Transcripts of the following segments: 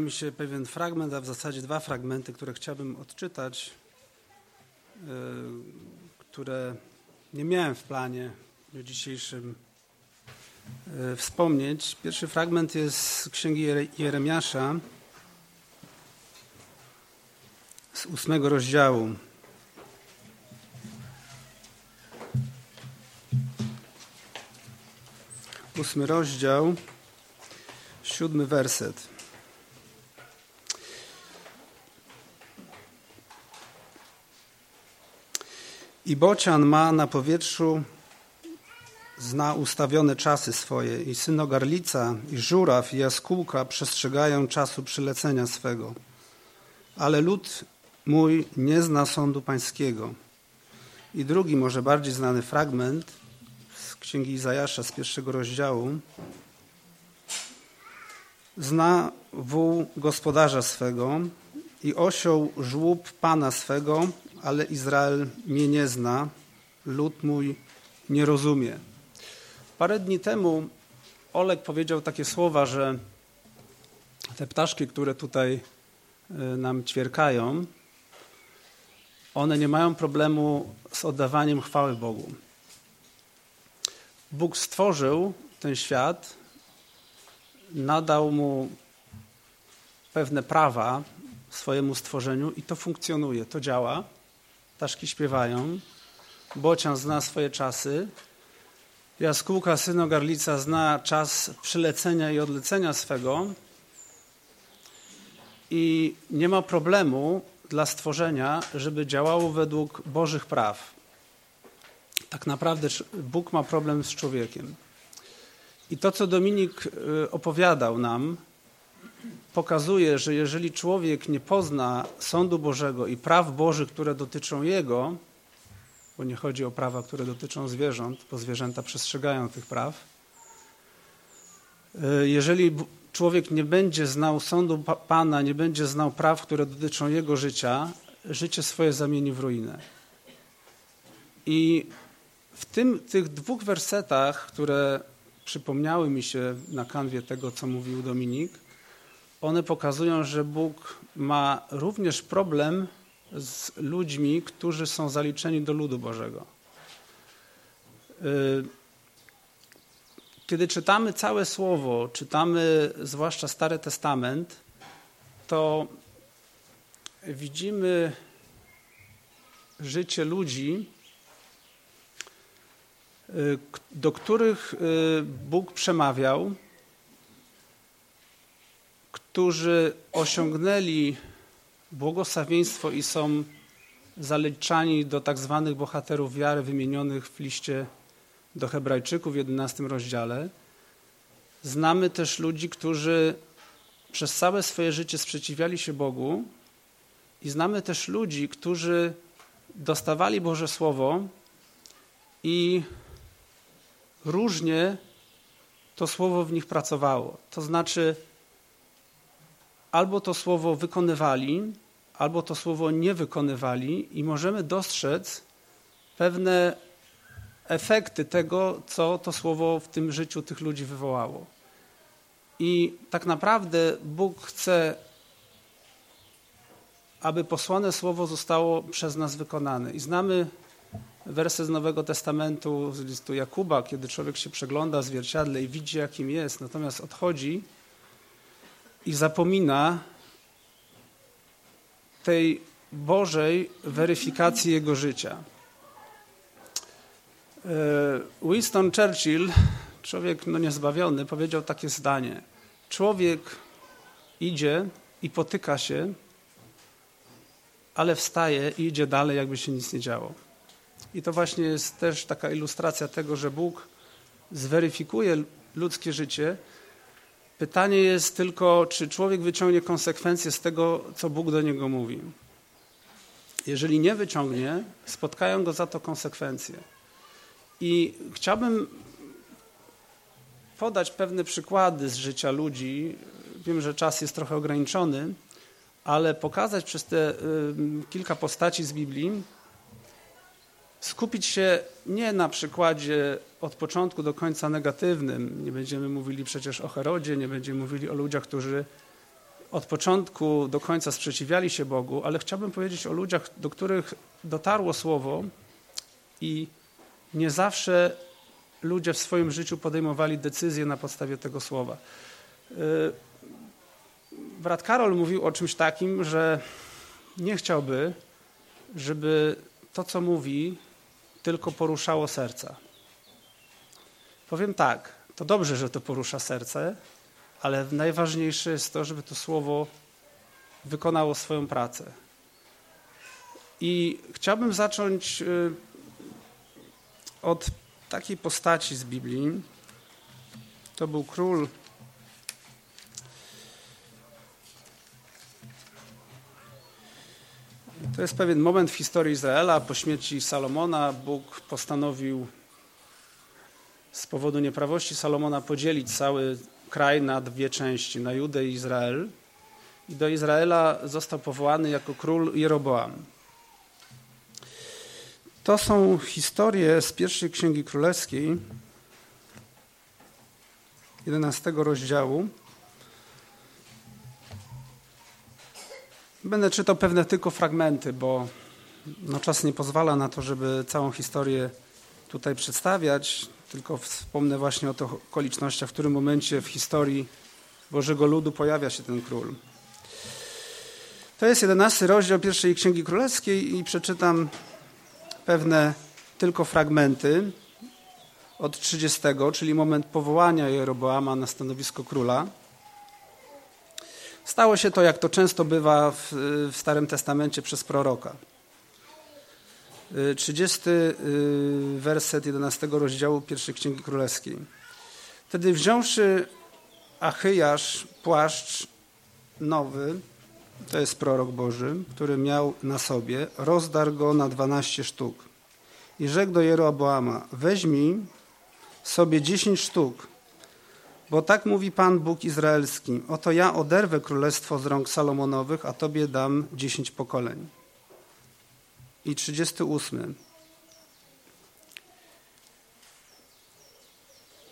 mi się pewien fragment, a w zasadzie dwa fragmenty, które chciałbym odczytać, yy, które nie miałem w planie w dniu dzisiejszym yy, wspomnieć. Pierwszy fragment jest z Księgi Jeremiasza z ósmego rozdziału. Ósmy rozdział, siódmy werset. I bocian ma na powietrzu, zna ustawione czasy swoje, i synogarlica, i żuraw, i jaskółka przestrzegają czasu przylecenia swego. Ale lud mój nie zna sądu pańskiego. I drugi, może bardziej znany fragment z Księgi Izajasza z pierwszego rozdziału. Zna wół gospodarza swego i osioł żłób pana swego, ale Izrael mnie nie zna, lud mój nie rozumie. Parę dni temu Olek powiedział takie słowa, że te ptaszki, które tutaj y, nam ćwierkają, one nie mają problemu z oddawaniem chwały Bogu. Bóg stworzył ten świat, nadał mu pewne prawa swojemu stworzeniu i to funkcjonuje, to działa ptaszki śpiewają, bocian zna swoje czasy, jaskółka synogarlica zna czas przylecenia i odlecenia swego i nie ma problemu dla stworzenia, żeby działało według Bożych praw. Tak naprawdę Bóg ma problem z człowiekiem. I to, co Dominik y, opowiadał nam, pokazuje, że jeżeli człowiek nie pozna sądu Bożego i praw Bożych, które dotyczą jego, bo nie chodzi o prawa, które dotyczą zwierząt, bo zwierzęta przestrzegają tych praw, e, jeżeli człowiek nie będzie znał sądu Pana, nie będzie znał praw, które dotyczą jego życia, życie swoje zamieni w ruinę. I w tym, tych dwóch wersetach, które przypomniały mi się na kanwie tego, co mówił Dominik, one pokazują, że Bóg ma również problem z ludźmi, którzy są zaliczeni do ludu Bożego. Y, kiedy czytamy całe słowo, czytamy zwłaszcza Stary Testament, to widzimy życie ludzi, y, do których y, Bóg przemawiał którzy osiągnęli błogosławieństwo i są zaliczani do tak zwanych bohaterów wiary wymienionych w liście do Hebrajczyków w 11 rozdziale. Znamy też ludzi, którzy przez całe swoje życie sprzeciwiali się Bogu i znamy też ludzi, którzy dostawali Boże Słowo i różnie to Słowo w nich pracowało. To znaczy albo to słowo wykonywali, albo to słowo nie wykonywali, i możemy dostrzec pewne efekty tego, co to słowo w tym życiu tych ludzi wywołało. I tak naprawdę Bóg chce, aby posłane słowo zostało przez nas wykonane. I znamy wersy z Nowego Testamentu, z listu Jakuba, kiedy człowiek się przegląda w zwierciadle i widzi, jakim jest, natomiast odchodzi i zapomina tej Bożej weryfikacji jego życia. E, Winston Churchill, człowiek no niezbawiony, powiedział takie zdanie. Człowiek idzie i potyka się, ale wstaje i idzie dalej, jakby się nic nie działo. I to właśnie jest też taka ilustracja tego, że Bóg zweryfikuje ludzkie życie, Pytanie jest tylko, czy człowiek wyciągnie konsekwencje z tego, co Bóg do niego mówi. Jeżeli nie wyciągnie, spotkają go za to konsekwencje. I chciałbym podać pewne przykłady z życia ludzi. Wiem, że czas jest trochę ograniczony, ale pokazać przez te y, kilka postaci z Biblii, skupić się nie na przykładzie od początku do końca negatywnym. Nie będziemy mówili przecież o Herodzie, nie będziemy mówili o ludziach, którzy od początku do końca sprzeciwiali się Bogu, ale chciałbym powiedzieć o ludziach, do których dotarło słowo i nie zawsze ludzie w swoim życiu podejmowali decyzje na podstawie tego słowa. Y, brat Karol mówił o czymś takim, że nie chciałby, żeby to, co mówi, tylko poruszało serca. Powiem tak, to dobrze, że to porusza serce, ale najważniejsze jest to, żeby to słowo wykonało swoją pracę. I chciałbym zacząć y, od takiej postaci z Biblii. To był król. To jest pewien moment w historii Izraela. Po śmierci Salomona Bóg postanowił z powodu nieprawości Salomona podzielić cały kraj na dwie części, na Judę i Izrael. I do Izraela został powołany jako król Jeroboam. To są historie z pierwszej Księgi Królewskiej, 11 rozdziału. Będę czytał pewne tylko fragmenty, bo no, czas nie pozwala na to, żeby całą historię tutaj przedstawiać. Tylko wspomnę właśnie o tych okolicznościach, w którym momencie w historii Bożego Ludu pojawia się ten król. To jest jedenasty rozdział pierwszej Księgi Królewskiej i przeczytam pewne tylko fragmenty od 30, czyli moment powołania Jeroboama na stanowisko króla. Stało się to, jak to często bywa w, w Starym Testamencie przez proroka. 30 y, werset 11 rozdziału pierwszej Księgi Królewskiej. Wtedy wziąwszy Achyjasz płaszcz nowy, to jest prorok Boży, który miał na sobie, rozdarł go na 12 sztuk. I rzekł do Jeroboama, weźmij sobie 10 sztuk, bo tak mówi Pan Bóg Izraelski, oto ja oderwę królestwo z rąk Salomonowych, a Tobie dam 10 pokoleń i 38.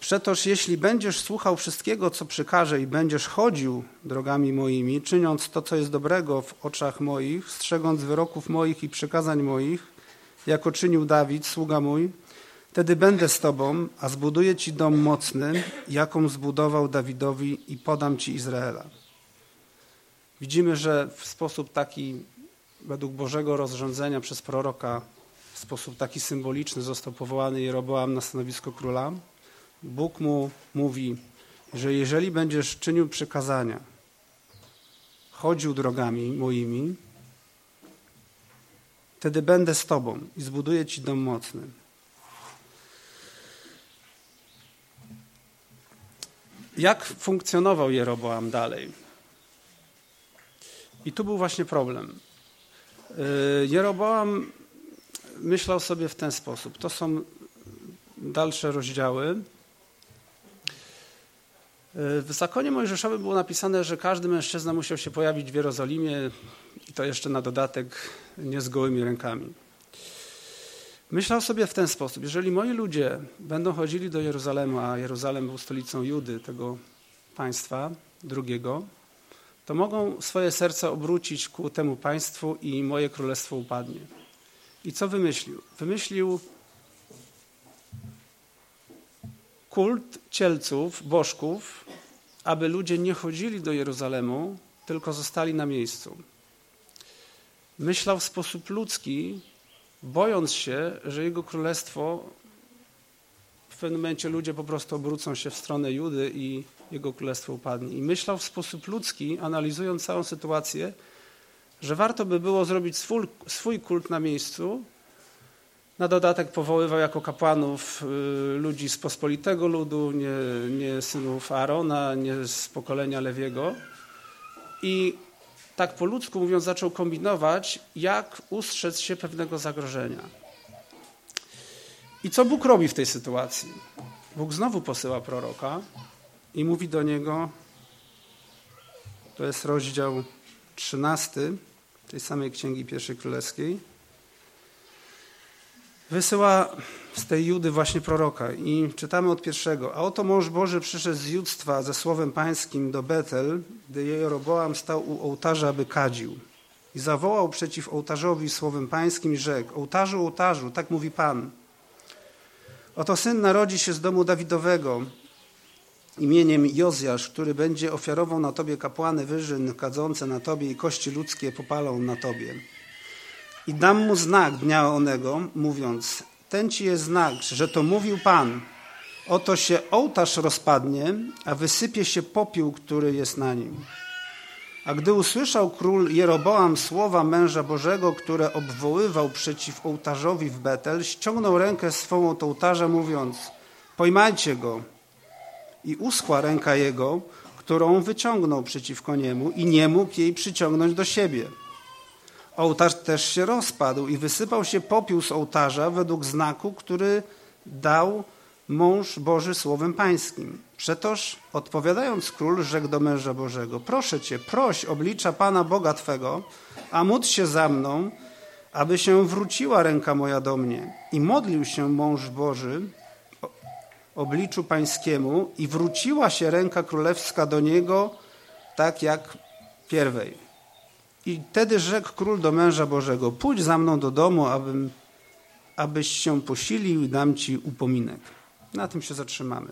Przetoż jeśli będziesz słuchał wszystkiego, co przykażę i będziesz chodził drogami moimi, czyniąc to, co jest dobrego w oczach moich, strzegąc wyroków moich i przykazań moich, jako czynił Dawid, sługa mój, wtedy będę z tobą, a zbuduję ci dom mocny, jaką zbudował Dawidowi i podam ci Izraela. Widzimy, że w sposób taki według Bożego rozrządzenia przez proroka w sposób taki symboliczny został powołany Jeroboam na stanowisko króla. Bóg mu mówi, że jeżeli będziesz czynił przykazania, chodził drogami moimi, wtedy będę z tobą i zbuduję ci dom mocny. Jak funkcjonował Jeroboam dalej? I tu był właśnie problem. Y, Jeroboam myślał sobie w ten sposób. To są dalsze rozdziały. Y, w zakonie mojżeszowym było napisane, że każdy mężczyzna musiał się pojawić w Jerozolimie i to jeszcze na dodatek nie z gołymi rękami. Myślał sobie w ten sposób, jeżeli moi ludzie będą chodzili do Jeruzalemu, a Jeruzalem był stolicą Judy, tego państwa drugiego, to mogą swoje serce obrócić ku temu państwu i moje królestwo upadnie. I co wymyślił? Wymyślił kult cielców, bożków, aby ludzie nie chodzili do Jeruzalemu, tylko zostali na miejscu. Myślał w sposób ludzki, bojąc się, że jego królestwo w pewnym momencie ludzie po prostu obrócą się w stronę Judy i jego królestwo upadnie. I myślał w sposób ludzki, analizując całą sytuację, że warto by było zrobić swój, swój kult na miejscu. Na dodatek powoływał jako kapłanów y, ludzi z pospolitego ludu, nie, nie synów Aarona, nie z pokolenia Lewiego. I tak po ludzku mówiąc, zaczął kombinować, jak ustrzec się pewnego zagrożenia. I co Bóg robi w tej sytuacji? Bóg znowu posyła proroka, i mówi do niego, to jest rozdział 13 tej samej Księgi Pierwszej Królewskiej. Wysyła z tej Judy właśnie proroka i czytamy od pierwszego. A oto mąż Boży przyszedł z Judztwa ze słowem pańskim do Betel, gdy Jeroboam stał u ołtarza, aby kadził. I zawołał przeciw ołtarzowi słowem pańskim i rzekł, ołtarzu, ołtarzu, tak mówi Pan. Oto syn narodzi się z domu Dawidowego imieniem Jozjasz, który będzie ofiarował na tobie kapłany wyżyn kadzące na tobie i kości ludzkie popalą na tobie. I dam mu znak dnia onego, mówiąc, ten ci jest znak, że to mówił Pan. Oto się ołtarz rozpadnie, a wysypie się popiół, który jest na nim. A gdy usłyszał król Jeroboam słowa męża Bożego, które obwoływał przeciw ołtarzowi w Betel, ściągnął rękę swą od ołtarza, mówiąc: Pojmajcie go. I uschła ręka jego, którą wyciągnął przeciwko niemu, i nie mógł jej przyciągnąć do siebie. Ołtarz też się rozpadł i wysypał się popiół z ołtarza według znaku, który dał mąż Boży słowem pańskim. Przetoż odpowiadając król rzekł do męża Bożego, proszę cię, proś oblicza Pana Boga Twego, a módl się za mną, aby się wróciła ręka moja do mnie. I modlił się mąż Boży obliczu pańskiemu i wróciła się ręka królewska do niego tak jak pierwej. I wtedy rzekł król do męża Bożego, pójdź za mną do domu, abym, abyś się posilił i dam ci upominek. Na tym się zatrzymamy.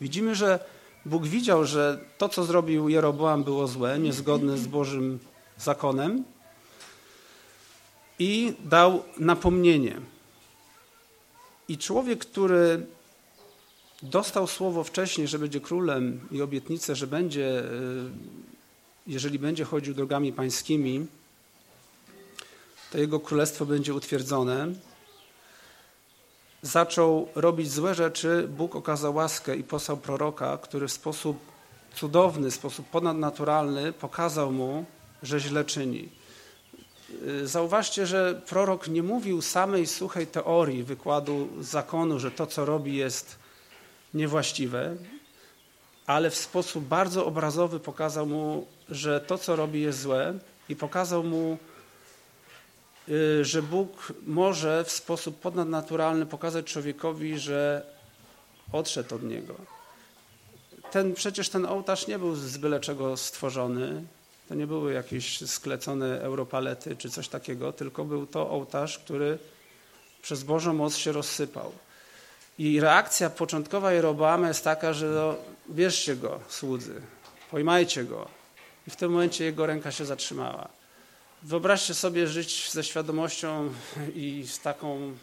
Widzimy, że Bóg widział, że to, co zrobił Jeroboam było złe, niezgodne z Bożym zakonem i dał napomnienie. I człowiek, który dostał słowo wcześniej, że będzie królem i obietnicę, że będzie y, jeżeli będzie chodził drogami pańskimi, to jego królestwo będzie utwierdzone. Zaczął robić złe rzeczy, Bóg okazał łaskę i posłał proroka, który w sposób cudowny, w sposób ponadnaturalny pokazał mu, że źle czyni. Zauważcie, że prorok nie mówił samej suchej teorii wykładu zakonu, że to, co robi, jest niewłaściwe, ale w sposób bardzo obrazowy pokazał mu że to, co robi, jest złe i pokazał mu, y, że Bóg może w sposób ponadnaturalny pokazać człowiekowi, że odszedł od niego. Ten, przecież ten ołtarz nie był z byle czego stworzony. To nie były jakieś sklecone europalety czy coś takiego, tylko był to ołtarz, który przez Bożą moc się rozsypał. I reakcja początkowa Jeroboama jest taka, że no, bierzcie go, słudzy, pojmajcie go, i w tym momencie jego ręka się zatrzymała. Wyobraźcie sobie żyć ze świadomością i z taką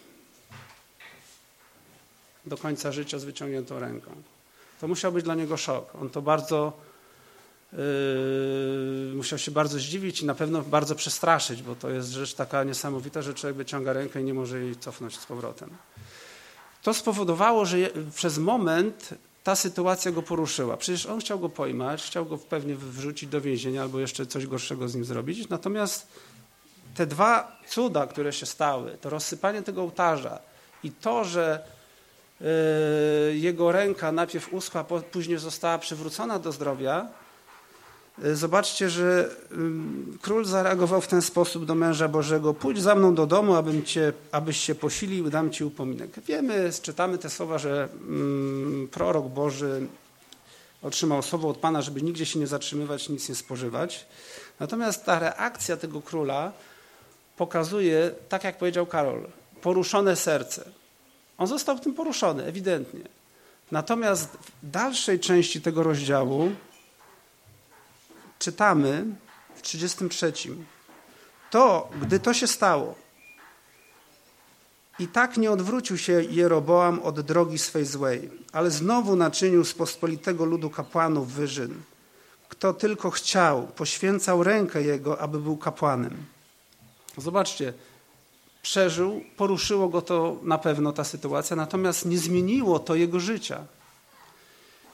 do końca życia z wyciągniętą ręką. To musiał być dla niego szok. On to bardzo yy, musiał się bardzo zdziwić i na pewno bardzo przestraszyć, bo to jest rzecz taka niesamowita, że człowiek wyciąga rękę i nie może jej cofnąć z powrotem. To spowodowało, że przez moment ta sytuacja go poruszyła. Przecież on chciał go pojmać, chciał go pewnie wrzucić do więzienia albo jeszcze coś gorszego z nim zrobić. Natomiast te dwa cuda, które się stały, to rozsypanie tego ołtarza i to, że yy, jego ręka najpierw uschła, później została przywrócona do zdrowia, E, zobaczcie, że król zareagował w ten sposób do męża Bożego: Pójdź za mną do domu, abym cię, abyś się posilił, dam ci upominek. Wiemy, czytamy te słowa, że mm, prorok Boży otrzymał słowo od Pana, żeby nigdzie się nie zatrzymywać, nic nie spożywać. Natomiast ta reakcja tego króla pokazuje, tak jak powiedział Karol, poruszone serce. On został w tym poruszony, ewidentnie. Natomiast w dalszej części tego rozdziału czytamy w 33. To, gdy to się stało, i tak nie odwrócił się Jeroboam od drogi swej złej, ale znowu naczynił z pospolitego ludu kapłanów wyżyn. Kto tylko chciał, poświęcał rękę jego, aby był kapłanem. Zobaczcie, przeżył, poruszyło go to na pewno ta sytuacja, natomiast nie zmieniło to jego życia.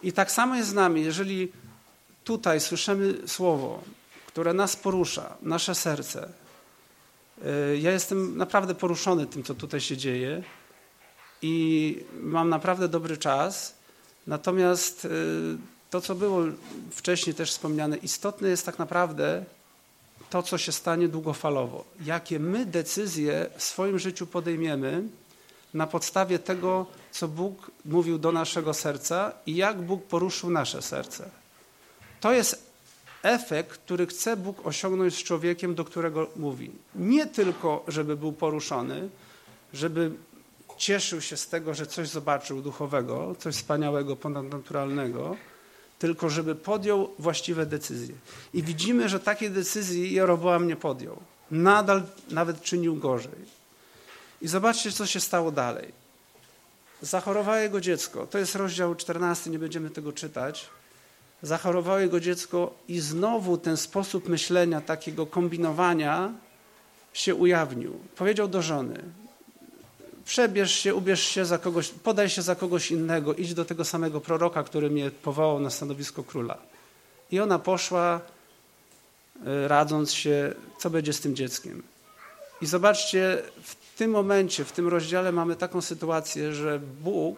I tak samo jest z nami, jeżeli tutaj słyszymy słowo, które nas porusza, nasze serce. Y, ja jestem naprawdę poruszony tym, co tutaj się dzieje i mam naprawdę dobry czas. Natomiast y, to, co było wcześniej też wspomniane, istotne jest tak naprawdę to, co się stanie długofalowo. Jakie my decyzje w swoim życiu podejmiemy na podstawie tego, co Bóg mówił do naszego serca i jak Bóg poruszył nasze serce. To jest efekt, który chce Bóg osiągnąć z człowiekiem, do którego mówi. Nie tylko, żeby był poruszony, żeby cieszył się z tego, że coś zobaczył duchowego, coś wspaniałego, ponadnaturalnego, tylko żeby podjął właściwe decyzje. I widzimy, że takie decyzje Jeroboam nie podjął. Nadal nawet czynił gorzej. I zobaczcie, co się stało dalej. Zachorowało jego dziecko. To jest rozdział 14, nie będziemy tego czytać. Zachorowało jego dziecko i znowu ten sposób myślenia, takiego kombinowania się ujawnił. Powiedział do żony, przebierz się, ubierz się za kogoś, podaj się za kogoś innego, idź do tego samego proroka, który mnie powołał na stanowisko króla. I ona poszła, e, radząc się, co będzie z tym dzieckiem. I zobaczcie, w tym momencie, w tym rozdziale mamy taką sytuację, że Bóg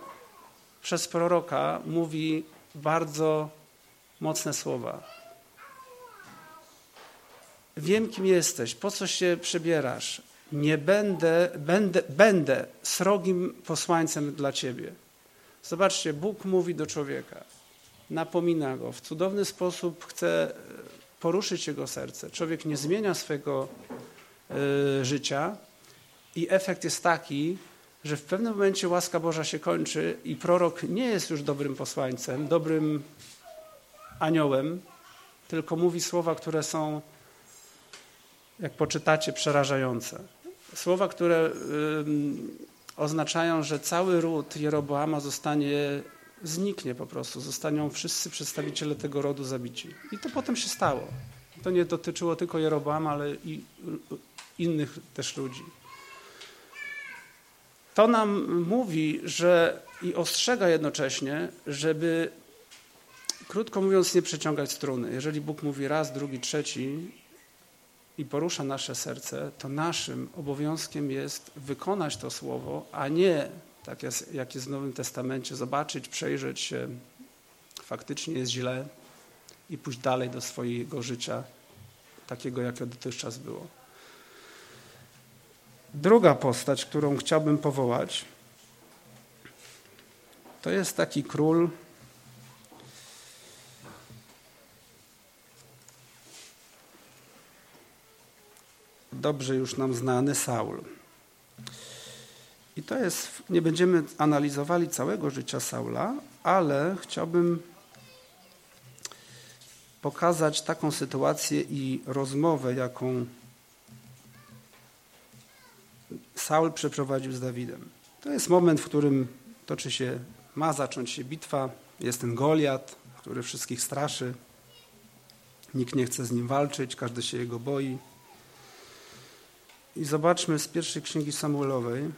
przez proroka mówi bardzo mocne słowa. Wiem, kim jesteś, po co się przebierasz. Nie będę, będę, będę srogim posłańcem dla ciebie. Zobaczcie, Bóg mówi do człowieka, napomina go, w cudowny sposób chce poruszyć jego serce. Człowiek nie zmienia swojego y, życia, i efekt jest taki, że w pewnym momencie łaska Boża się kończy i prorok nie jest już dobrym posłańcem, dobrym aniołem, tylko mówi słowa, które są, jak poczytacie, przerażające. Słowa, które oznaczają, że cały ród Jeroboama zostanie, zniknie po prostu, zostaną wszyscy przedstawiciele tego rodu zabici. I to potem się stało. To nie dotyczyło tylko Jeroboama, ale i innych też ludzi. To nam mówi, że i ostrzega jednocześnie, żeby, krótko mówiąc, nie przeciągać struny. Jeżeli Bóg mówi raz, drugi, trzeci i porusza nasze serce, to naszym obowiązkiem jest wykonać to słowo, a nie, tak jak jest w Nowym Testamencie, zobaczyć, przejrzeć się, faktycznie jest źle i pójść dalej do swojego życia, takiego, jakie dotychczas było. Druga postać, którą chciałbym powołać, to jest taki król, dobrze już nam znany Saul. I to jest, nie będziemy analizowali całego życia Saula, ale chciałbym pokazać taką sytuację i rozmowę, jaką Saul przeprowadził z Dawidem. To jest moment, w którym toczy się, ma zacząć się bitwa. Jest ten Goliat, który wszystkich straszy. Nikt nie chce z nim walczyć, każdy się jego boi. I zobaczmy z pierwszej księgi Samuelowej.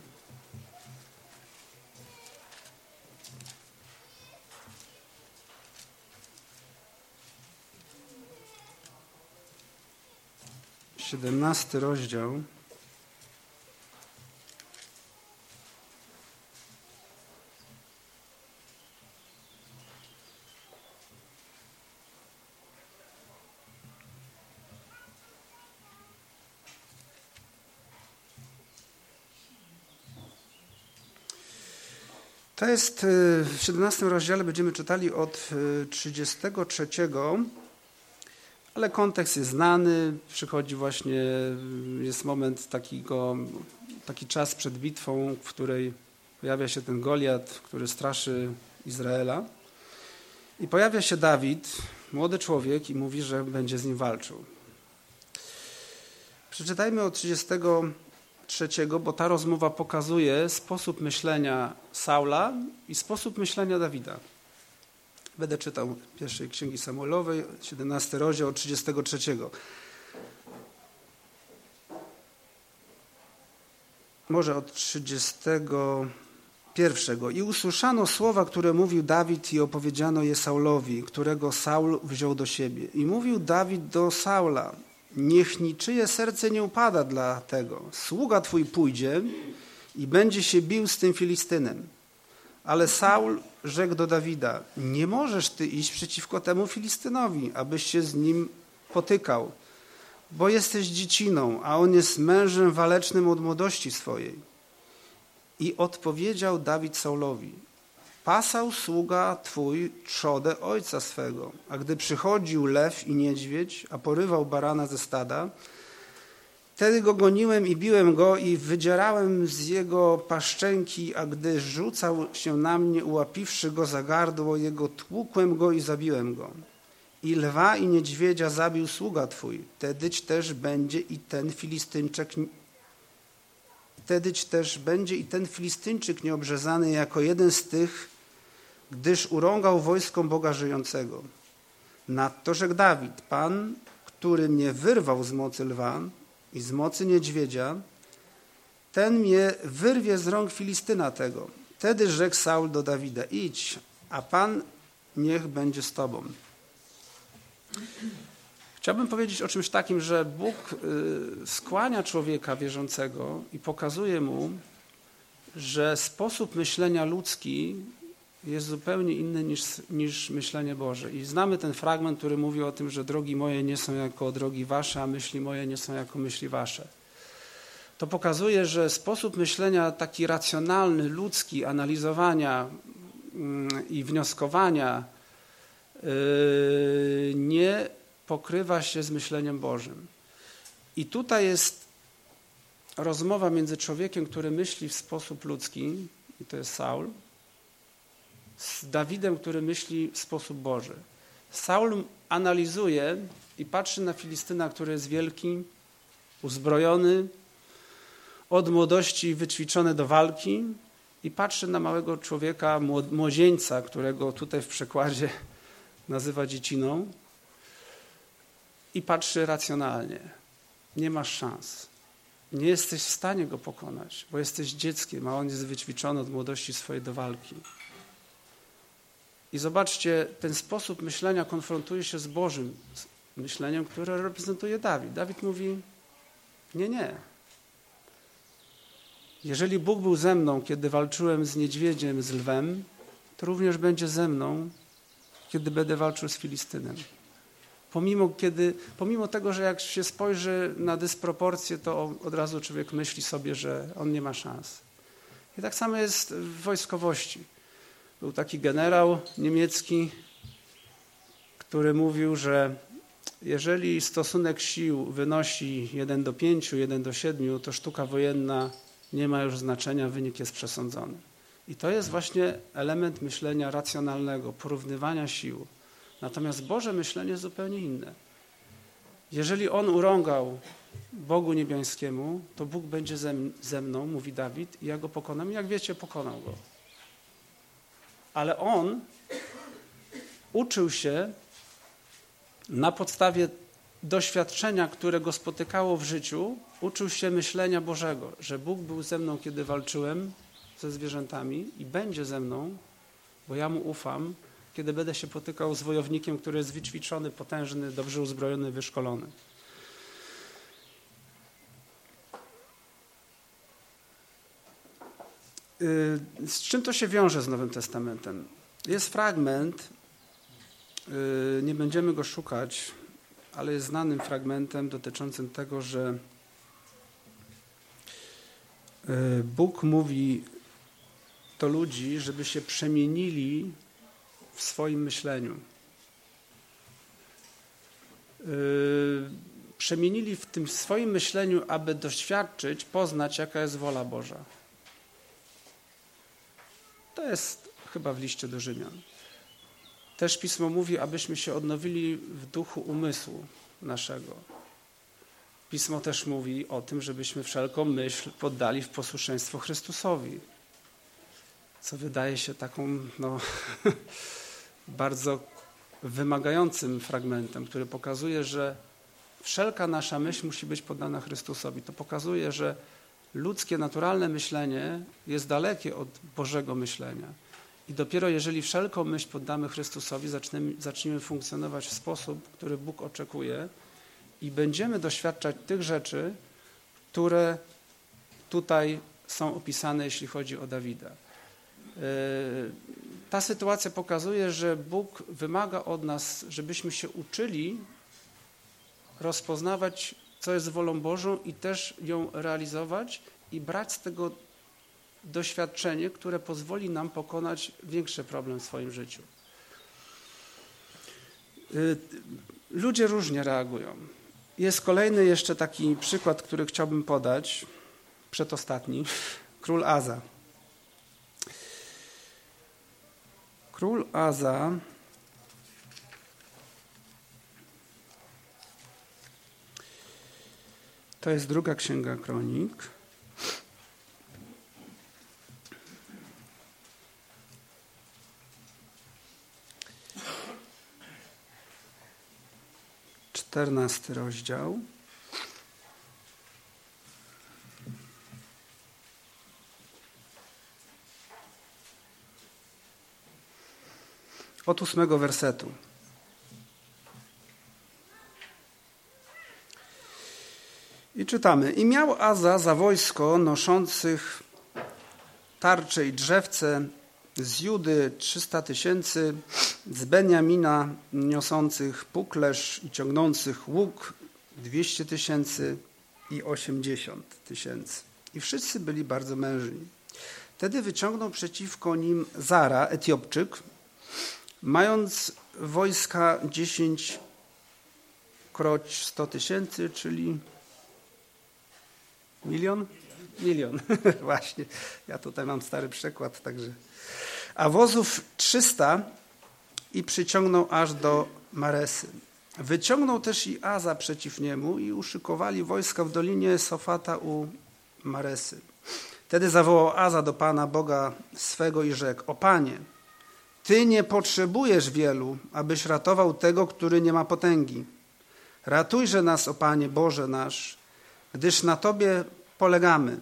Siedemnasty rozdział. Jest y, w 17 rozdziale, będziemy czytali od 33, y, ale kontekst jest znany. Przychodzi właśnie, y, jest moment takiego, taki czas przed bitwą, w której pojawia się ten Goliat, który straszy Izraela. I pojawia się Dawid, młody człowiek, i mówi, że będzie z nim walczył. Przeczytajmy od 30 trzeciego, bo ta rozmowa pokazuje sposób myślenia Saula i sposób myślenia Dawida. Będę czytał pierwszej księgi Samuelowej, 17 rozdział 33. Może od 31. I usłyszano słowa, które mówił Dawid i opowiedziano je Saulowi, którego Saul wziął do siebie. I mówił Dawid do Saula, Niech niczyje serce nie upada dla tego. Sługa twój pójdzie i będzie się bił z tym Filistynem. Ale Saul rzekł do Dawida, nie możesz ty iść przeciwko temu Filistynowi, abyś się z nim potykał, bo jesteś dzieciną, a on jest mężem walecznym od młodości swojej. I odpowiedział Dawid Saulowi, pasał sługa twój trzodę ojca swego, a gdy przychodził lew i niedźwiedź, a porywał barana ze stada, Wtedy go goniłem i biłem go i wydzierałem z jego paszczęki, a gdy rzucał się na mnie, ułapiwszy go za gardło jego, tłukłem go i zabiłem go. I lwa i niedźwiedzia zabił sługa twój, wtedyć też będzie i ten Filistynczyk wtedyć też będzie i ten Filistynczyk nieobrzezany jako jeden z tych, gdyż urągał wojskom Boga żyjącego. Nadto rzekł Dawid, Pan, który mnie wyrwał z mocy lwa, i z mocy niedźwiedzia, ten mnie wyrwie z rąk Filistyna tego. Wtedy rzekł Saul do Dawida, idź, a Pan niech będzie z tobą. Chciałbym powiedzieć o czymś takim, że Bóg y, skłania człowieka wierzącego i pokazuje mu, że sposób myślenia ludzki jest zupełnie inny niż, niż myślenie Boże. I znamy ten fragment, który mówi o tym, że drogi moje nie są jako drogi wasze, a myśli moje nie są jako myśli wasze. To pokazuje, że sposób myślenia taki racjonalny, ludzki, analizowania mm, i wnioskowania yy, nie pokrywa się z myśleniem Bożym. I tutaj jest rozmowa między człowiekiem, który myśli w sposób ludzki, i to jest Saul, z Dawidem, który myśli w sposób Boży. Saul analizuje i patrzy na Filistyna, który jest wielki, uzbrojony, od młodości wyćwiczony do walki i patrzy na małego człowieka, młodzieńca, którego tutaj w przekładzie nazywa dzieciną i patrzy racjonalnie. Nie masz szans. Nie jesteś w stanie go pokonać, bo jesteś dzieckiem, a on jest wyćwiczony od młodości swojej do walki. I zobaczcie, ten sposób myślenia konfrontuje się z Bożym myśleniem, które reprezentuje Dawid. Dawid mówi: Nie, nie. Jeżeli Bóg był ze mną, kiedy walczyłem z niedźwiedziem, z lwem, to również będzie ze mną, kiedy będę walczył z Filistynem. Pomimo, kiedy, pomimo tego, że jak się spojrzy na dysproporcje, to od razu człowiek myśli sobie, że on nie ma szans. I tak samo jest w wojskowości. Był taki generał niemiecki, który mówił, że jeżeli stosunek sił wynosi 1 do 5, 1 do 7, to sztuka wojenna nie ma już znaczenia, wynik jest przesądzony. I to jest właśnie element myślenia racjonalnego, porównywania sił. Natomiast Boże myślenie jest zupełnie inne. Jeżeli on urągał Bogu niebiańskiemu, to Bóg będzie ze, mną, mówi Dawid, i ja go pokonam. I jak wiecie, pokonał go ale on uczył się na podstawie doświadczenia, które go spotykało w życiu, uczył się myślenia Bożego, że Bóg był ze mną, kiedy walczyłem ze zwierzętami i będzie ze mną, bo ja mu ufam, kiedy będę się potykał z wojownikiem, który jest wyćwiczony, potężny, dobrze uzbrojony, wyszkolony. Z czym to się wiąże z Nowym Testamentem? Jest fragment, y, nie będziemy go szukać, ale jest znanym fragmentem dotyczącym tego, że y, Bóg mówi do ludzi, żeby się przemienili w swoim myśleniu. Przemienili w tym swoim myśleniu, aby doświadczyć, poznać, jaka jest wola Boża. Jest chyba w liście do Rzymian. Też Pismo mówi, abyśmy się odnowili w duchu umysłu naszego. Pismo też mówi o tym, żebyśmy wszelką myśl poddali w posłuszeństwo Chrystusowi. Co wydaje się taką no, bardzo wymagającym fragmentem, który pokazuje, że wszelka nasza myśl musi być poddana Chrystusowi. To pokazuje, że ludzkie, naturalne myślenie jest dalekie od Bożego myślenia. I dopiero jeżeli wszelką myśl poddamy Chrystusowi, zaczniemy, zaczniemy funkcjonować w sposób, który Bóg oczekuje i będziemy doświadczać tych rzeczy, które tutaj są opisane, jeśli chodzi o Dawida. E, ta sytuacja pokazuje, że Bóg wymaga od nas, żebyśmy się uczyli rozpoznawać co jest wolą Bożą i też ją realizować i brać z tego doświadczenie, które pozwoli nam pokonać większy problem w swoim życiu. Y, ludzie różnie reagują. Jest kolejny jeszcze taki przykład, który chciałbym podać, przedostatni, król Aza. Król Aza to jest druga księga kronik. Czternasty rozdział. Od ósmego wersetu. I czytamy. I miał Aza za wojsko noszących tarcze i drzewce z Judy 300 tysięcy, z Beniamina niosących puklerz i ciągnących łuk 200 tysięcy i 80 tysięcy. I wszyscy byli bardzo mężni. Wtedy wyciągnął przeciwko nim Zara, Etiopczyk, mając wojska 10 kroć 100 tysięcy, czyli milion? Milion, właśnie. Ja tutaj mam stary przekład, także. A wozów 300 i przyciągnął aż do Maresy. Wyciągnął też i Aza przeciw niemu i uszykowali wojska w dolinie Sofata u Maresy. Wtedy zawołał Aza do Pana Boga swego i rzekł: O Panie, ty nie potrzebujesz wielu, abyś ratował tego, który nie ma potęgi. Ratujże nas, o Panie Boże nasz, gdyż na Tobie polegamy,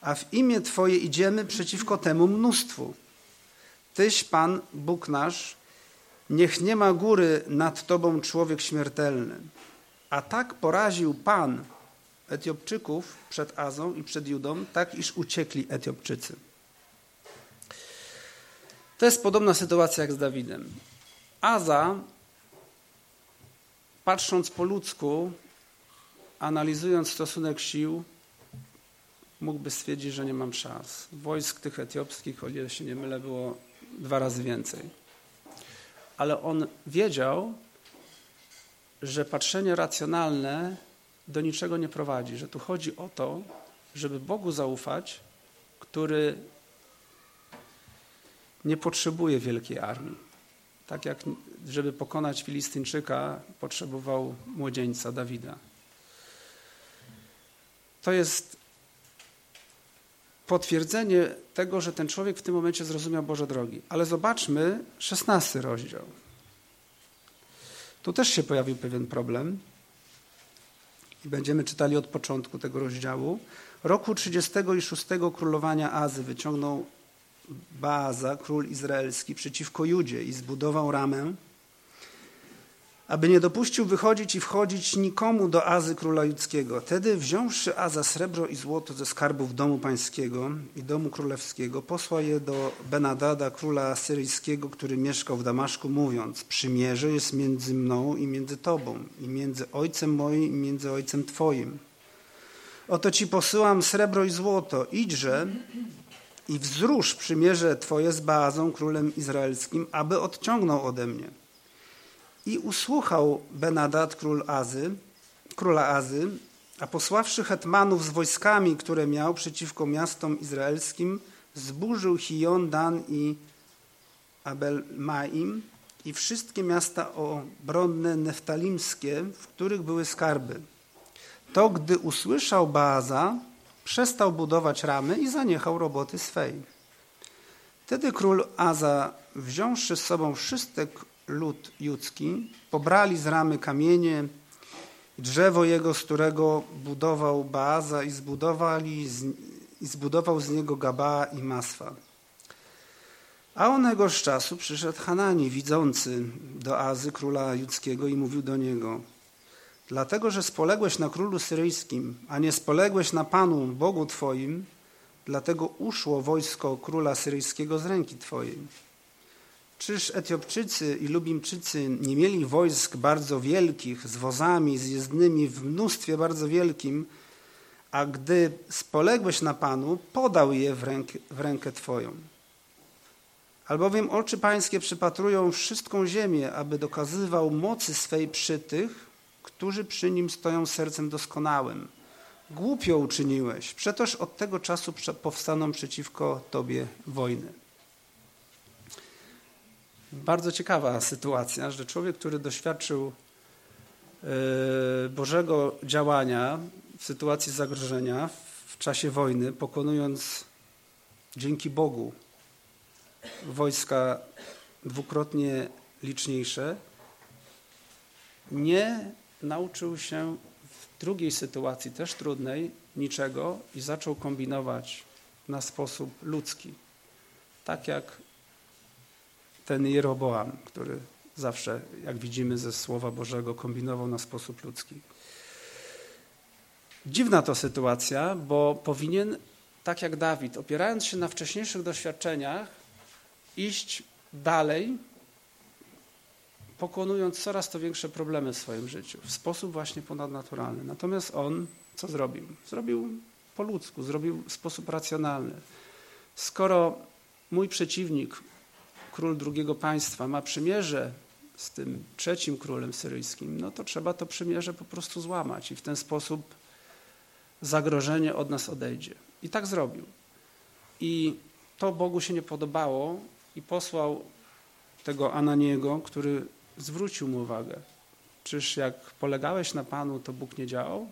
a w imię Twoje idziemy przeciwko temu mnóstwu. Tyś, Pan, Bóg nasz, niech nie ma góry nad Tobą człowiek śmiertelny. A tak poraził Pan Etiopczyków przed Azą i przed Judą, tak iż uciekli Etiopczycy. To jest podobna sytuacja jak z Dawidem. Aza, patrząc po ludzku, analizując stosunek sił, mógłby stwierdzić, że nie mam szans. Wojsk tych etiopskich, o ile się nie mylę, było dwa razy więcej. Ale on wiedział, że patrzenie racjonalne do niczego nie prowadzi, że tu chodzi o to, żeby Bogu zaufać, który nie potrzebuje wielkiej armii. Tak jak, żeby pokonać Filistyńczyka, potrzebował młodzieńca Dawida. To jest potwierdzenie tego, że ten człowiek w tym momencie zrozumiał Boże drogi. Ale zobaczmy szesnasty rozdział. Tu też się pojawił pewien problem. I będziemy czytali od początku tego rozdziału. Roku 36 królowania Azy wyciągnął Baaza, król izraelski, przeciwko Judzie i zbudował ramę, aby nie dopuścił wychodzić i wchodzić nikomu do Azy króla judzkiego. Wtedy wziąwszy Aza srebro i złoto ze skarbów domu pańskiego i domu królewskiego, posłał je do Benadada, króla syryjskiego, który mieszkał w Damaszku, mówiąc, przymierze jest między mną i między tobą, i między ojcem moim i między ojcem twoim. Oto ci posyłam srebro i złoto, idźże i wzrusz przymierze Twoje z Baazą, królem izraelskim, aby odciągnął ode mnie. I usłuchał Benadat, król Azy, króla Azy, a posławszy hetmanów z wojskami, które miał przeciwko miastom izraelskim, zburzył Hijon, Dan i Abel-Maim i wszystkie miasta obronne neftalimskie, w których były skarby. To, gdy usłyszał Baaza, przestał budować ramy i zaniechał roboty swej. Wtedy król Aza, wziąwszy z sobą wszystek lud judzki, pobrali z ramy kamienie, drzewo jego, z którego budował Baaza i, zbudowali z, i zbudował z niego Gaba i Masfa. A onego z czasu przyszedł Hanani, widzący do Azy, króla judzkiego i mówił do niego – Dlatego, że spoległeś na królu syryjskim, a nie spoległeś na Panu, Bogu Twoim, dlatego uszło wojsko króla syryjskiego z ręki Twojej. Czyż Etiopczycy i Lubimczycy nie mieli wojsk bardzo wielkich, z wozami, z jezdnymi w mnóstwie bardzo wielkim, a gdy spoległeś na Panu, podał je w rękę, w rękę Twoją. Albowiem oczy Pańskie przypatrują wszystką ziemię, aby dokazywał mocy swej przy tych, którzy przy Nim stoją sercem doskonałym. Głupio uczyniłeś, przetoż od tego czasu powstaną przeciwko Tobie wojny. Bardzo ciekawa sytuacja, że człowiek, który doświadczył e, Bożego działania w sytuacji zagrożenia, w czasie wojny, pokonując dzięki Bogu wojska dwukrotnie liczniejsze, nie nauczył się w drugiej sytuacji, też trudnej, niczego i zaczął kombinować na sposób ludzki. Tak jak ten Jeroboam, który zawsze, jak widzimy ze Słowa Bożego, kombinował na sposób ludzki. Dziwna to sytuacja, bo powinien, tak jak Dawid, opierając się na wcześniejszych doświadczeniach, iść dalej, pokonując coraz to większe problemy w swoim życiu, w sposób właśnie ponadnaturalny. Natomiast on co zrobił? Zrobił po ludzku, zrobił w sposób racjonalny. Skoro mój przeciwnik, król drugiego państwa, ma przymierze z tym trzecim królem syryjskim, no to trzeba to przymierze po prostu złamać i w ten sposób zagrożenie od nas odejdzie. I tak zrobił. I to Bogu się nie podobało i posłał tego Ananiego, który zwrócił mu uwagę. Czyż jak polegałeś na Panu, to Bóg nie działał?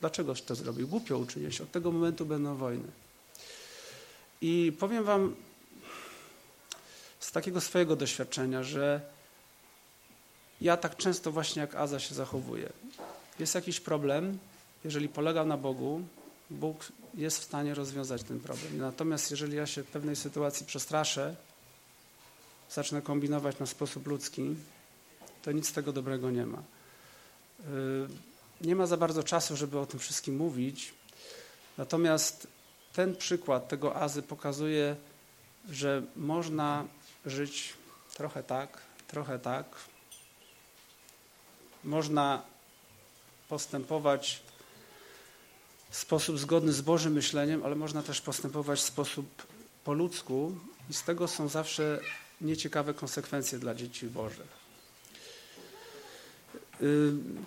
Dlaczegoś to zrobił? Głupio uczyniłeś. Od tego momentu będą wojny. I powiem wam z takiego swojego doświadczenia, że ja tak często właśnie jak Aza się zachowuję. Jest jakiś problem, jeżeli polegał na Bogu, Bóg jest w stanie rozwiązać ten problem. Natomiast jeżeli ja się pewnej sytuacji przestraszę, zacznę kombinować na sposób ludzki, to nic z tego dobrego nie ma. Y, nie ma za bardzo czasu, żeby o tym wszystkim mówić. Natomiast ten przykład tego Azy pokazuje, że można żyć trochę tak, trochę tak. Można postępować w sposób zgodny z Bożym myśleniem, ale można też postępować w sposób po ludzku i z tego są zawsze nieciekawe konsekwencje dla dzieci Bożych.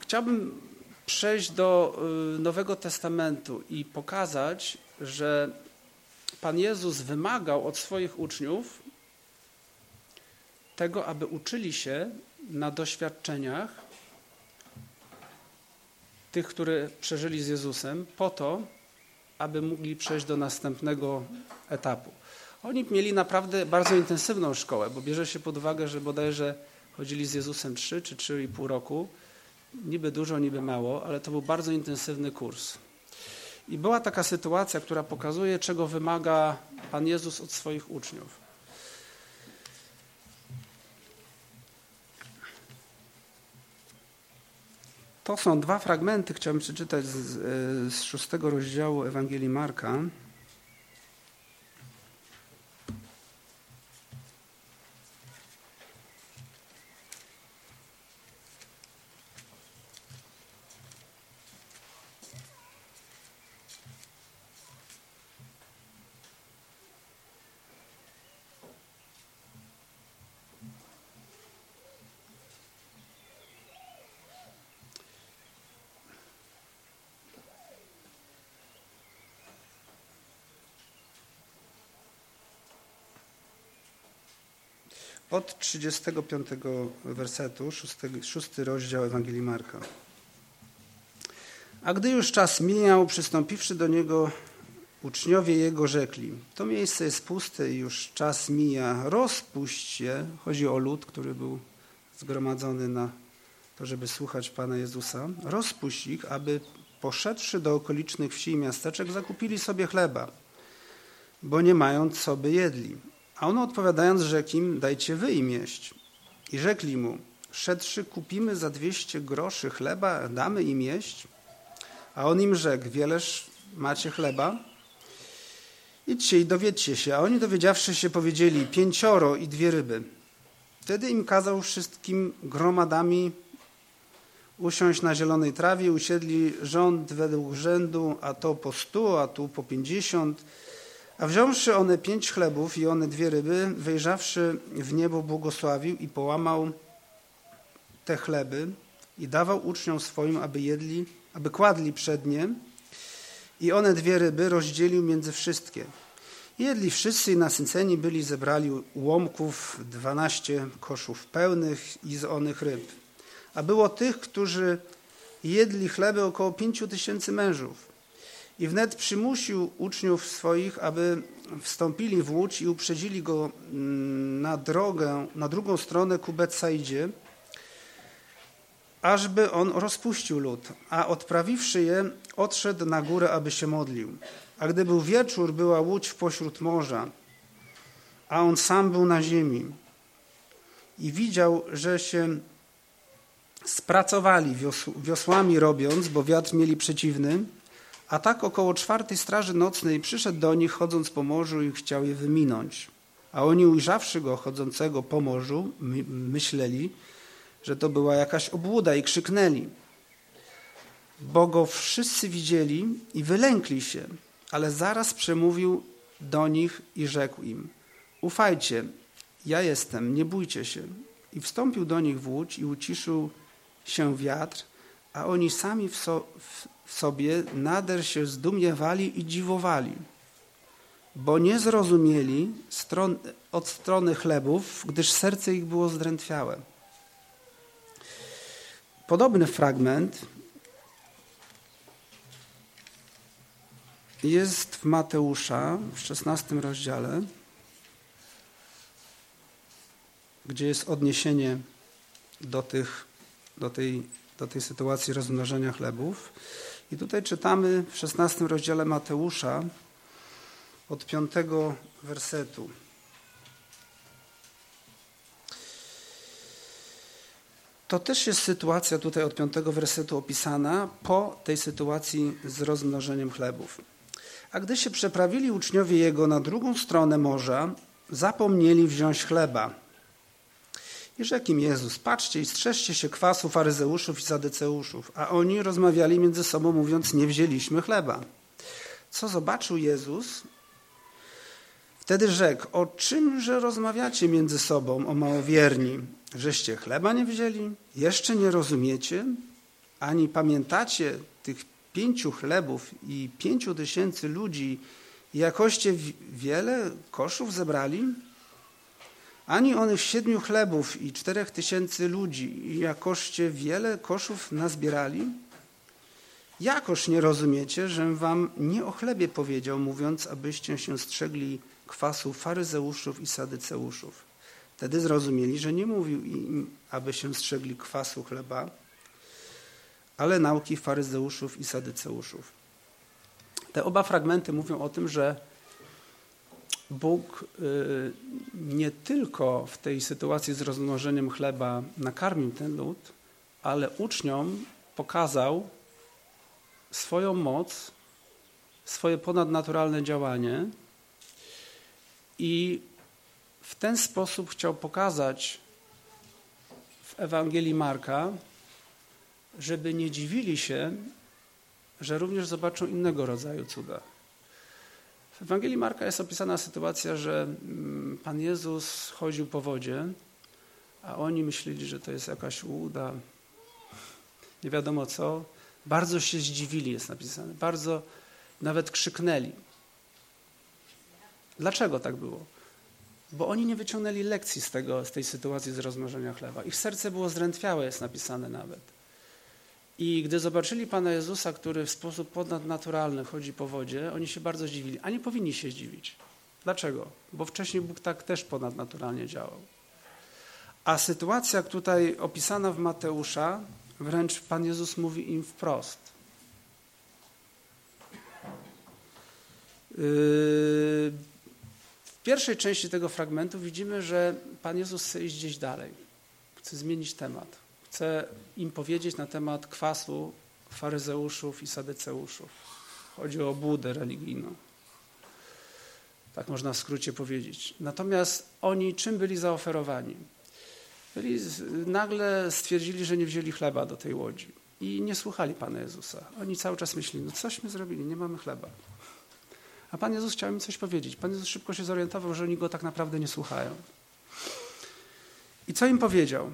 Chciałbym przejść do y, Nowego Testamentu i pokazać, że Pan Jezus wymagał od swoich uczniów tego, aby uczyli się na doświadczeniach tych, które przeżyli z Jezusem, po to, aby mogli przejść do następnego etapu. Oni mieli naprawdę bardzo intensywną szkołę, bo bierze się pod uwagę, że bodajże chodzili z Jezusem 3 czy 3,5 roku. Niby dużo, niby mało, ale to był bardzo intensywny kurs. I była taka sytuacja, która pokazuje, czego wymaga Pan Jezus od swoich uczniów. To są dwa fragmenty, chciałbym przeczytać z, z szóstego rozdziału Ewangelii Marka. Od 35 wersetu, szósty, szósty rozdział Ewangelii Marka. A gdy już czas mijał, przystąpiwszy do niego, uczniowie jego rzekli: To miejsce jest puste i już czas mija, rozpuść je. Chodzi o lud, który był zgromadzony na to, żeby słuchać Pana Jezusa. Rozpuść ich, aby poszedłszy do okolicznych wsi i miasteczek, zakupili sobie chleba, bo nie mają co by jedli. A on odpowiadając rzekł im, dajcie wy im jeść. I rzekli mu, szedłszy kupimy za dwieście groszy chleba, damy im jeść? A on im rzekł, wieleż macie chleba? Idźcie i dowiedzcie się. A oni dowiedziawszy się powiedzieli, pięcioro i dwie ryby. Wtedy im kazał wszystkim gromadami usiąść na zielonej trawie, usiedli rząd według rzędu, a to po stu, a tu po pięćdziesiąt. A wziąwszy one pięć chlebów i one dwie ryby, wejrzawszy w niebo, błogosławił i połamał te chleby i dawał uczniom swoim, aby jedli, aby kładli przed nie i one dwie ryby rozdzielił między wszystkie. Jedli wszyscy i nasyceni byli, zebrali łomków dwanaście koszów pełnych i z onych ryb. A było tych, którzy jedli chleby około pięciu tysięcy mężów. I wnet przymusił uczniów swoich, aby wstąpili w łódź i uprzedzili go mm, na drogę, na drugą stronę ku Betsaidzie, ażby on rozpuścił lud. A odprawiwszy je, odszedł na górę, aby się modlił. A gdy był wieczór, była łódź w pośród morza, a on sam był na ziemi. I widział, że się spracowali wiosłami robiąc, bo wiatr mieli przeciwny, a tak około czwartej straży nocnej przyszedł do nich, chodząc po morzu i chciał je wyminąć. A oni ujrzawszy go chodzącego po morzu, my, myśleli, że to była jakaś obłuda i krzyknęli. Bo go wszyscy widzieli i wylękli się, ale zaraz przemówił do nich i rzekł im: Ufajcie, ja jestem, nie bójcie się. I wstąpił do nich w łódź i uciszył się wiatr, a oni sami w, so, w sobie nader się zdumiewali i dziwowali, bo nie zrozumieli stron, od strony chlebów, gdyż serce ich było zdrętwiałe. Podobny fragment jest w Mateusza w 16 rozdziale, gdzie jest odniesienie do, tych, do, tej, do tej sytuacji rozmnożenia chlebów. I tutaj czytamy w 16 rozdziale Mateusza od 5 wersetu. To też jest sytuacja tutaj od 5 wersetu opisana po tej sytuacji z rozmnożeniem chlebów. A gdy się przeprawili uczniowie jego na drugą stronę morza, zapomnieli wziąć chleba. I rzekł im Jezus, patrzcie i strzeżcie się kwasu faryzeuszów i sadyceuszów. A oni rozmawiali między sobą, mówiąc, nie wzięliśmy chleba. Co zobaczył Jezus? Wtedy rzekł, o czymże rozmawiacie między sobą, o małowierni? Żeście chleba nie wzięli? Jeszcze nie rozumiecie? Ani pamiętacie tych pięciu chlebów i pięciu tysięcy ludzi, jakoście wiele koszów zebrali? Ani onych siedmiu chlebów i czterech tysięcy ludzi, jakoście wiele koszów nazbierali? Jakoż nie rozumiecie, że wam nie o chlebie powiedział, mówiąc, abyście się strzegli kwasu faryzeuszów i sadyceuszów. Wtedy zrozumieli, że nie mówił im, aby się strzegli kwasu chleba, ale nauki faryzeuszów i sadyceuszów. Te oba fragmenty mówią o tym, że Bóg y, nie tylko w tej sytuacji z rozmnożeniem chleba nakarmił ten lud, ale uczniom pokazał swoją moc, swoje ponadnaturalne działanie i w ten sposób chciał pokazać w Ewangelii Marka, żeby nie dziwili się, że również zobaczą innego rodzaju cuda. W Ewangelii Marka jest opisana sytuacja, że mm, Pan Jezus chodził po wodzie, a oni myśleli, że to jest jakaś uda, nie wiadomo co. Bardzo się zdziwili, jest napisane. Bardzo nawet krzyknęli. Dlaczego tak było? Bo oni nie wyciągnęli lekcji z, tego, z tej sytuacji z rozmnożenia chleba. Ich serce było zdrętwiałe, jest napisane nawet. I gdy zobaczyli Pana Jezusa, który w sposób ponadnaturalny chodzi po wodzie, oni się bardzo zdziwili. A nie powinni się zdziwić. Dlaczego? Bo wcześniej Bóg tak też ponadnaturalnie działał. A sytuacja tutaj opisana w Mateusza, wręcz Pan Jezus mówi im wprost. Yy, w pierwszej części tego fragmentu widzimy, że Pan Jezus chce iść gdzieś dalej. Chce zmienić temat. Chcę im powiedzieć na temat kwasu faryzeuszów i sadyceuszów. Chodzi o budę religijną. Tak można w skrócie powiedzieć. Natomiast oni czym byli zaoferowani? Byli, nagle stwierdzili, że nie wzięli chleba do tej łodzi i nie słuchali Pana Jezusa. Oni cały czas myśleli, no cośmy zrobili, nie mamy chleba. A Pan Jezus chciał im coś powiedzieć. Pan Jezus szybko się zorientował, że oni Go tak naprawdę nie słuchają. I co im powiedział?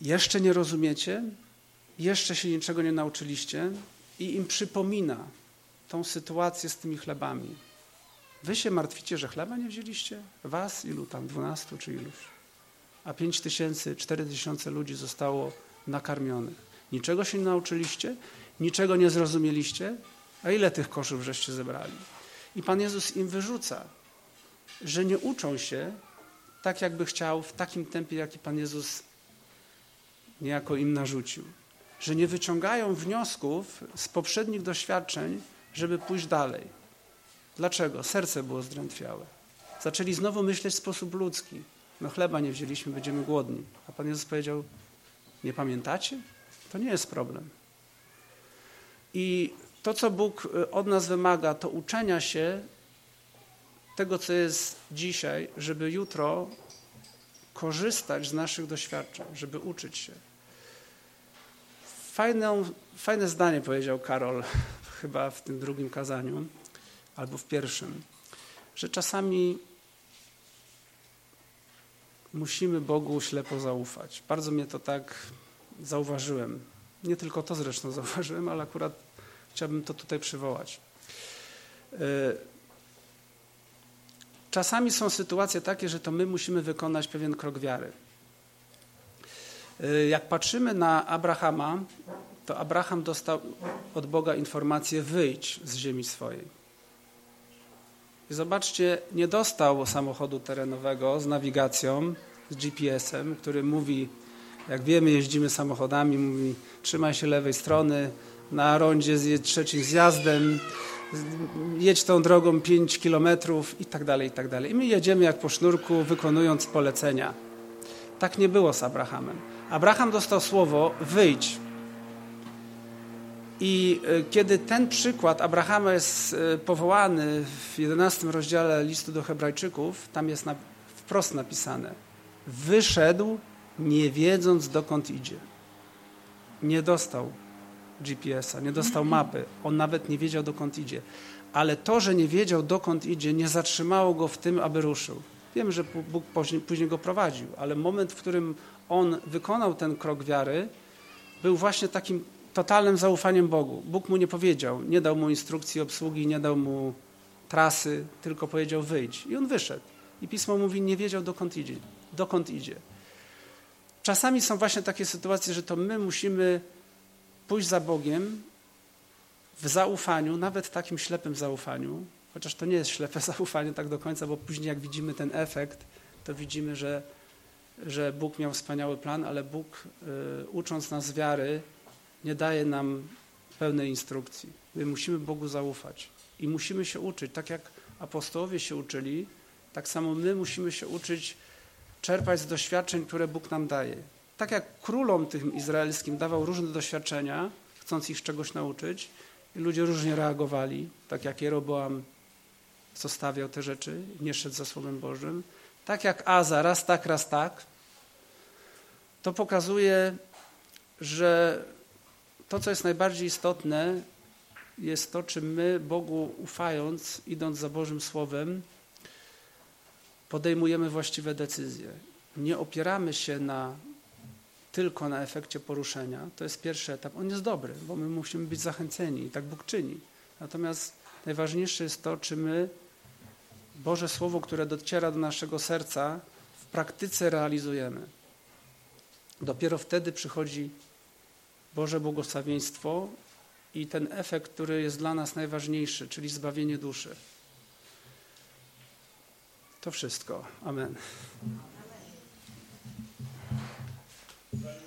Jeszcze nie rozumiecie? Jeszcze się niczego nie nauczyliście? I im przypomina tą sytuację z tymi chlebami. Wy się martwicie, że chleba nie wzięliście? Was ilu tam? Dwunastu czy iluś? A pięć tysięcy, cztery tysiące ludzi zostało nakarmionych. Niczego się nie nauczyliście? Niczego nie zrozumieliście? A ile tych koszów żeście zebrali? I Pan Jezus im wyrzuca, że nie uczą się tak, jakby chciał, w takim tempie, jaki Pan Jezus niejako im narzucił. Że nie wyciągają wniosków z poprzednich doświadczeń, żeby pójść dalej. Dlaczego? Serce było zdrętwiałe. Zaczęli znowu myśleć w sposób ludzki. No chleba nie wzięliśmy, będziemy głodni. A Pan Jezus powiedział, nie pamiętacie? To nie jest problem. I to, co Bóg y, od nas wymaga, to uczenia się tego, co jest dzisiaj, żeby jutro korzystać z naszych doświadczeń, żeby uczyć się. Fajne, zdanie powiedział Karol chyba w tym drugim kazaniu, albo w pierwszym, że czasami musimy Bogu ślepo zaufać. Bardzo mnie to tak zauważyłem. Nie tylko to zresztą zauważyłem, ale akurat chciałbym to tutaj przywołać. E, czasami są sytuacje takie, że to my musimy wykonać pewien krok wiary. E, jak patrzymy na Abrahama, to Abraham dostał od Boga informację: wyjdź z ziemi swojej. I zobaczcie, nie dostał samochodu terenowego z nawigacją, z GPS-em, który mówi, jak wiemy, jeździmy samochodami, mówi trzymaj się lewej strony, na rondzie z trzecim zjazdem, jedź tą drogą 5 kilometrów i tak dalej, i tak dalej. I my jedziemy jak po sznurku, wykonując polecenia. Tak nie było z Abrahamem. Abraham dostał słowo wyjdź. I e, kiedy ten przykład Abrahama jest e, powołany w 11 rozdziale listu do Hebrajczyków, tam jest wprost napisane: Wyszedł, nie wiedząc dokąd idzie. Nie dostał GPS-a, nie dostał mapy. On nawet nie wiedział, dokąd idzie. Ale to, że nie wiedział, dokąd idzie, nie zatrzymało go w tym, aby ruszył. Wiem, że Bóg później, go prowadził, ale moment, w którym on wykonał ten krok wiary, był właśnie takim totalnym zaufaniem Bogu. Bóg mu nie powiedział, nie dał mu instrukcji obsługi, nie dał mu trasy, tylko powiedział wyjdź. I on wyszedł. I Pismo mówi, nie wiedział dokąd idzie. Dokąd idzie. Czasami są właśnie takie sytuacje, że to my musimy pójść za Bogiem w zaufaniu, nawet takim ślepym zaufaniu, chociaż to nie jest ślepe zaufanie tak do końca, bo później jak widzimy ten efekt, to widzimy, że, że Bóg miał wspaniały plan, ale Bóg y, ucząc nas wiary nie daje nam pełnej instrukcji. My musimy Bogu zaufać i musimy się uczyć, tak jak apostołowie się uczyli, tak samo my musimy się uczyć czerpać z doświadczeń, które Bóg nam daje. Tak jak królom tym izraelskim dawał różne doświadczenia, chcąc ich czegoś nauczyć, i ludzie różnie reagowali, tak jak Jeroboam zostawiał te rzeczy, nie szedł za Słowem Bożym, tak jak Aza, raz tak, raz tak, to pokazuje, że to, co jest najbardziej istotne, jest to, czy my Bogu ufając, idąc za Bożym Słowem, podejmujemy właściwe decyzje. Nie opieramy się na tylko na efekcie poruszenia, to jest pierwszy etap. On jest dobry, bo my musimy być zachęceni i tak Bóg czyni. Natomiast najważniejsze jest to, czy my Boże Słowo, które dociera do naszego serca, w praktyce realizujemy. Dopiero wtedy przychodzi Boże błogosławieństwo i ten efekt, który jest dla nas najważniejszy, czyli zbawienie duszy. To wszystko. Amen. Right.